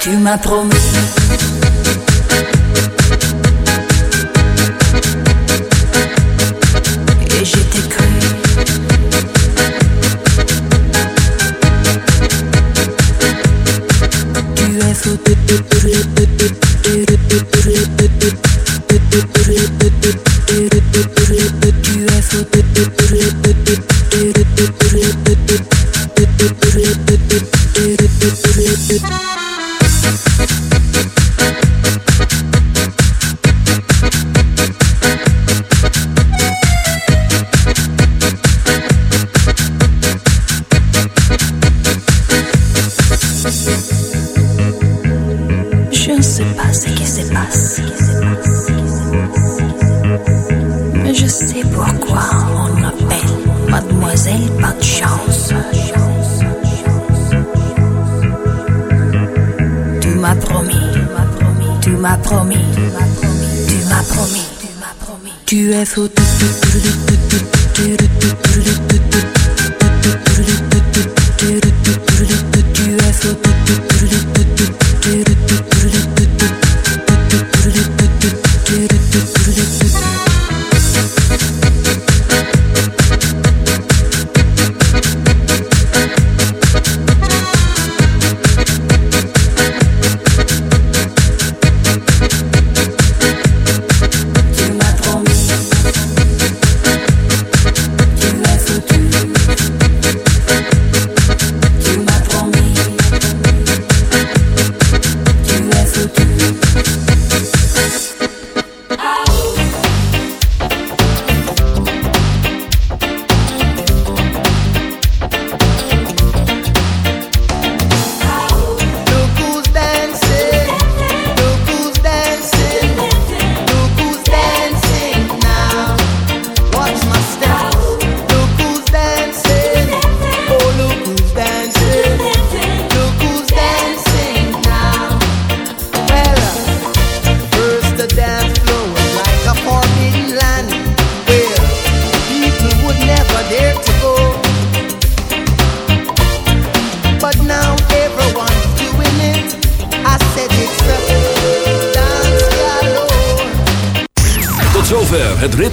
Tu m'as promis.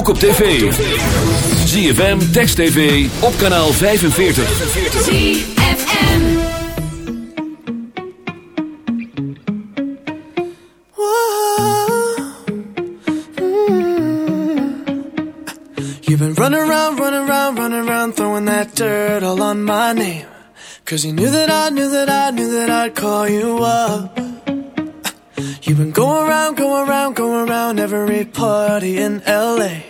ook op tv. ZFM, Text TV, op kanaal 45. ZFM You've been running around, running around, running around Throwing that dirt all on my name Cause you knew that I, knew that I, knew that I'd call you up You've been going around, going around, going around every party in LA.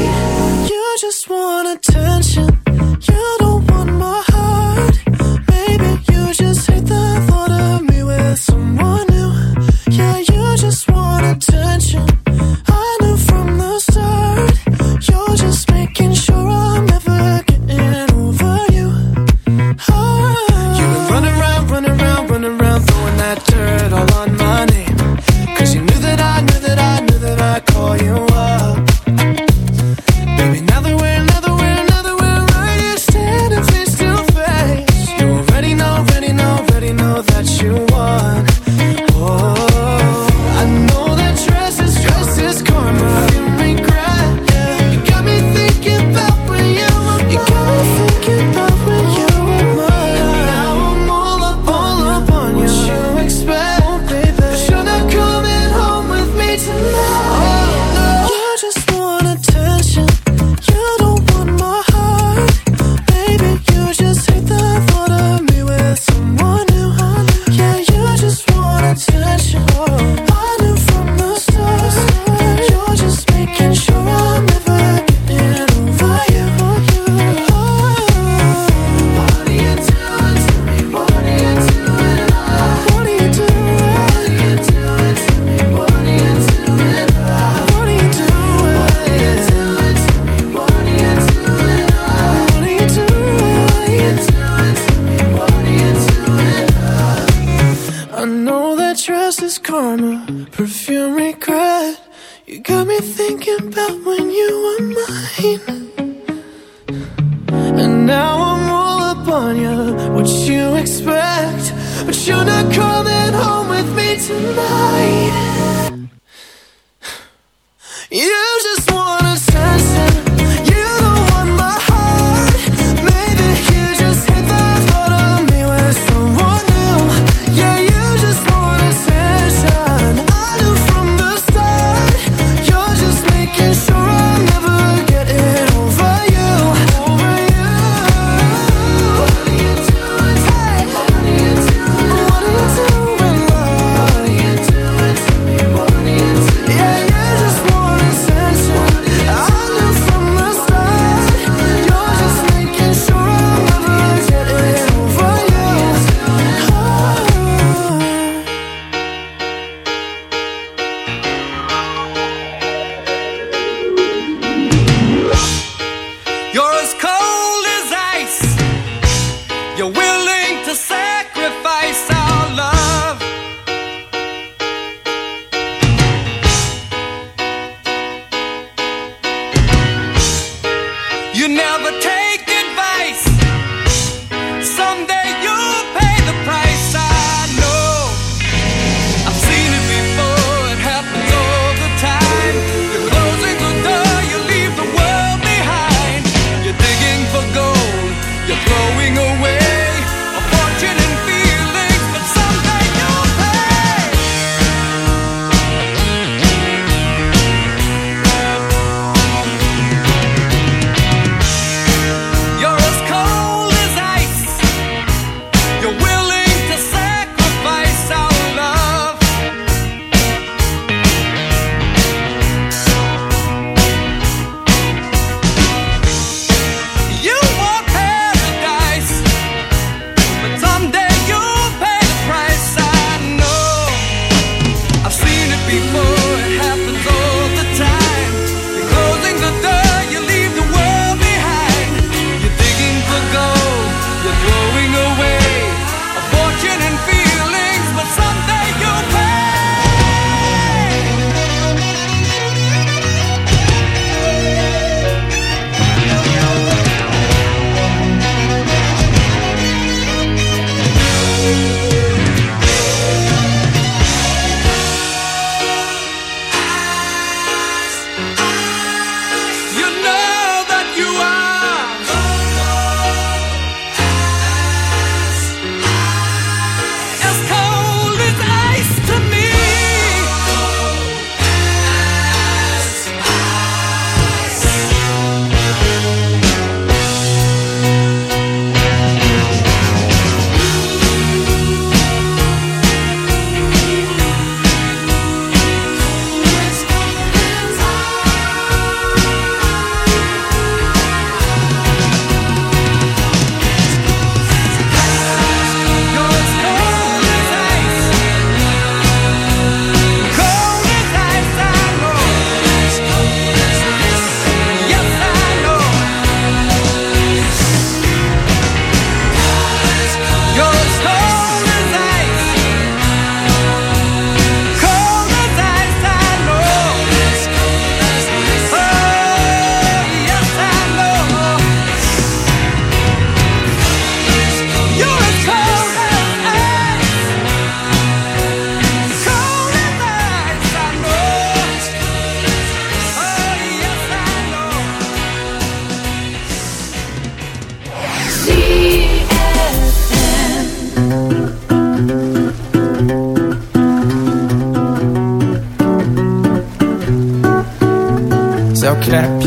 Yeah!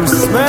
I'm smiling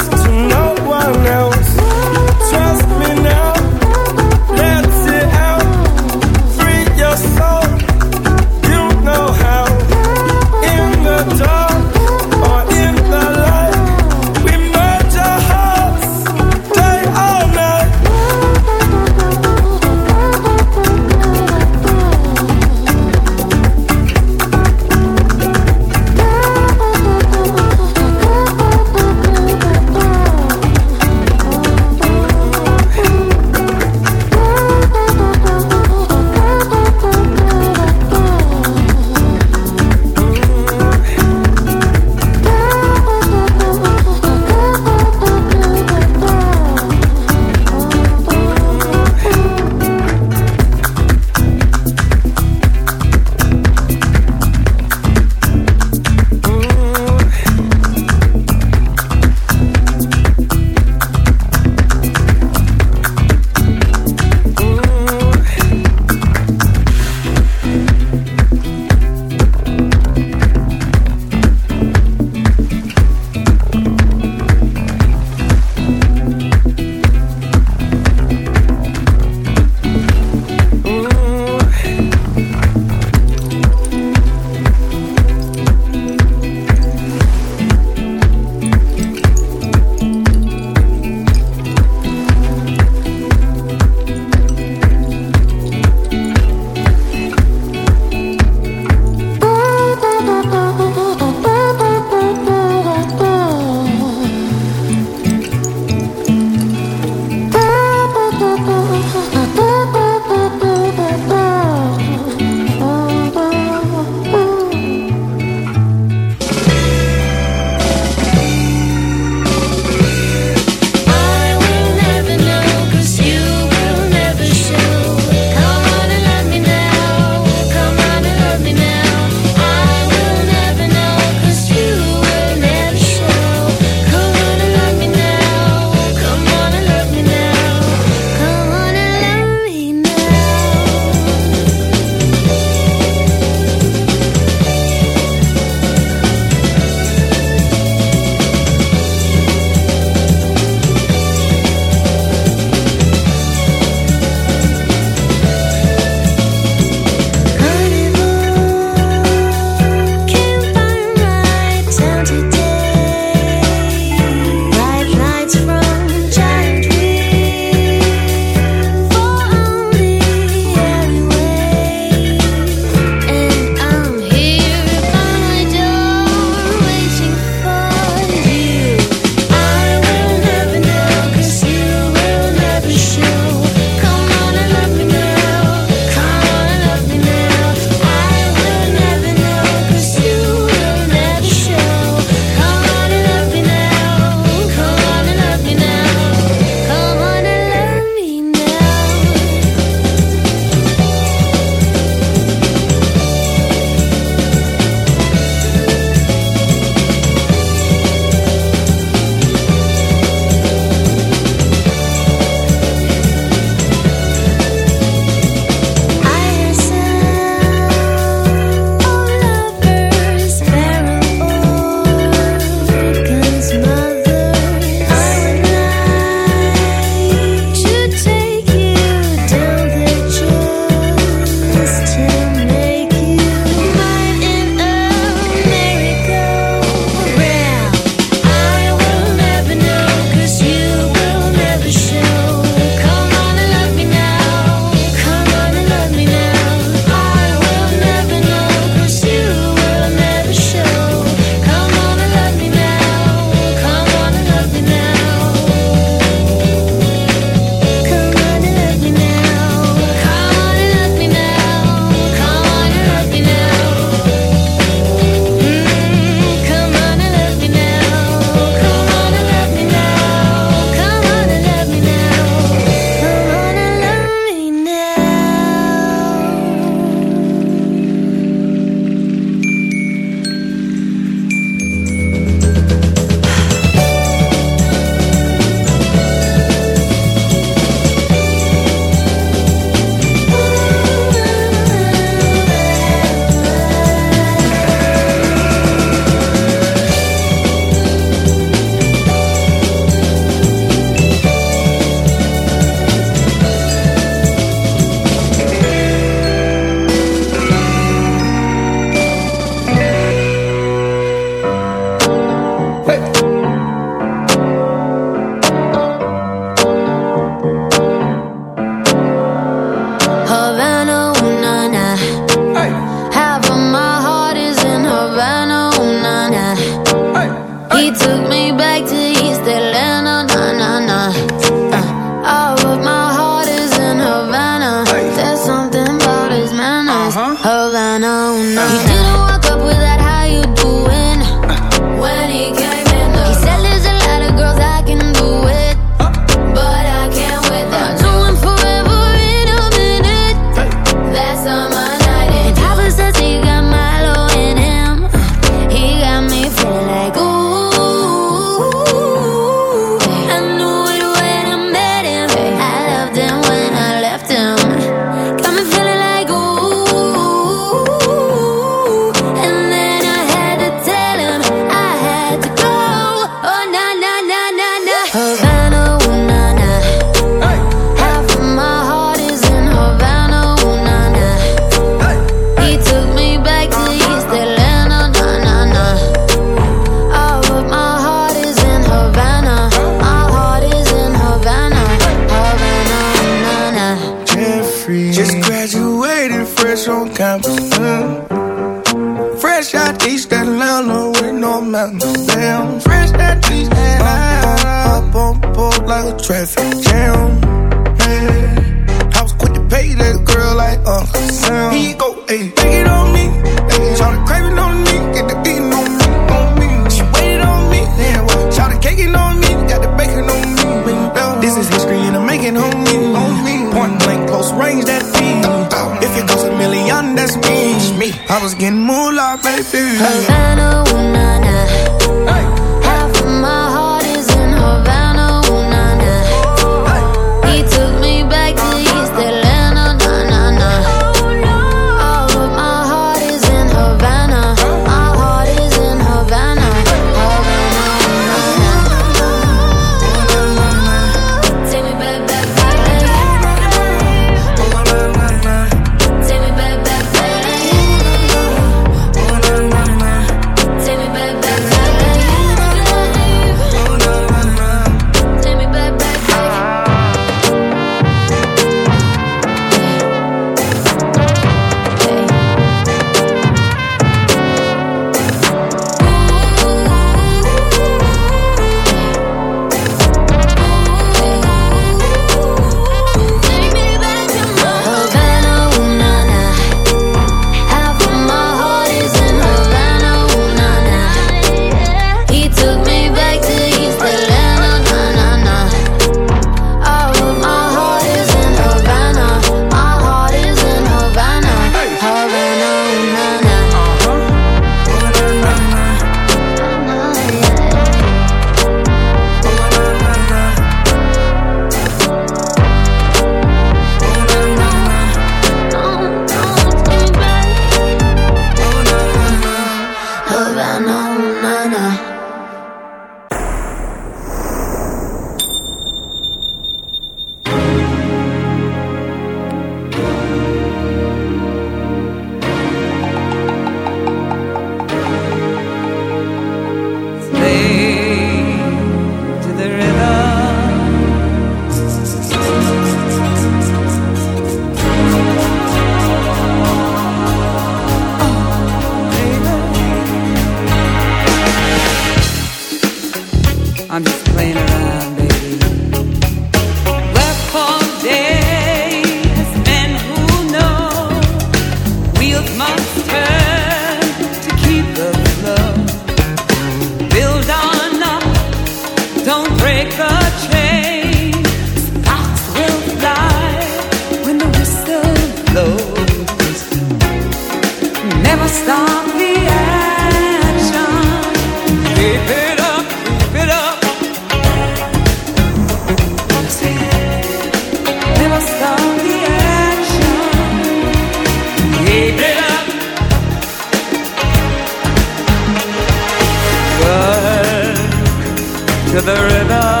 to the river.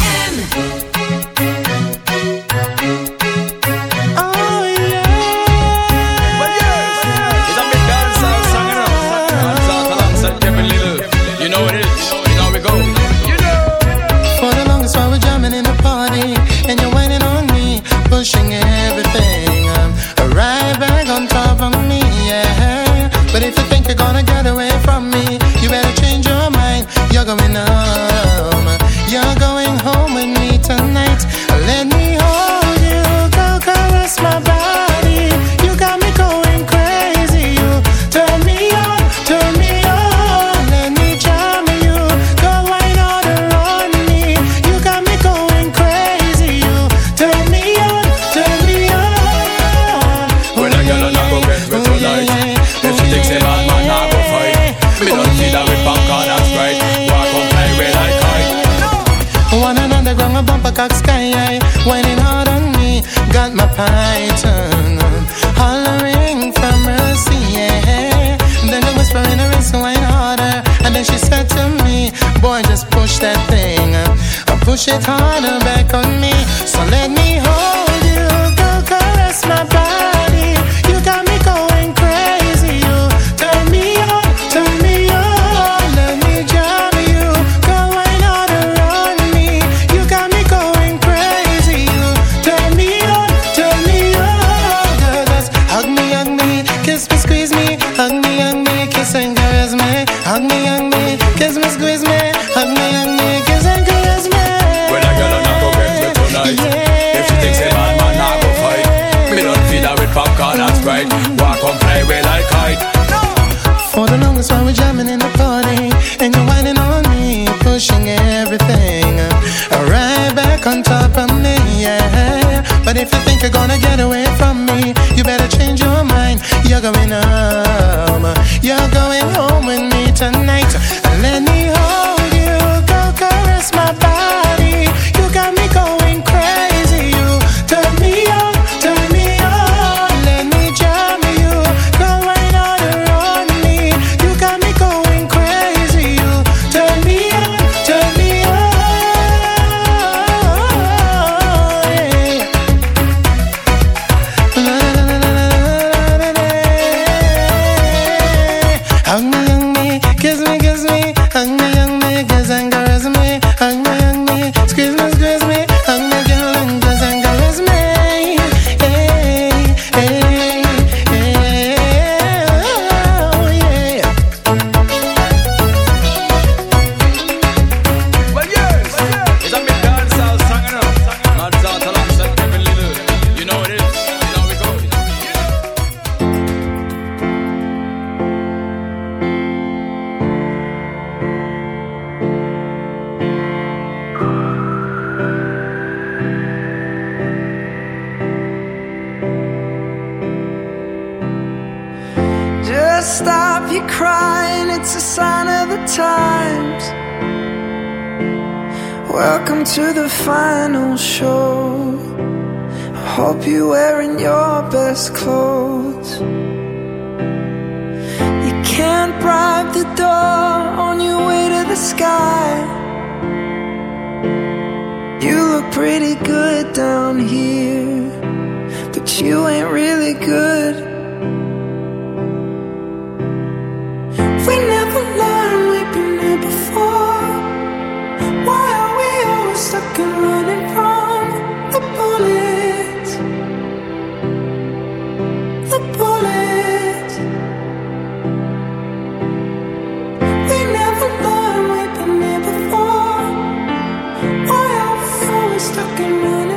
stuck in running.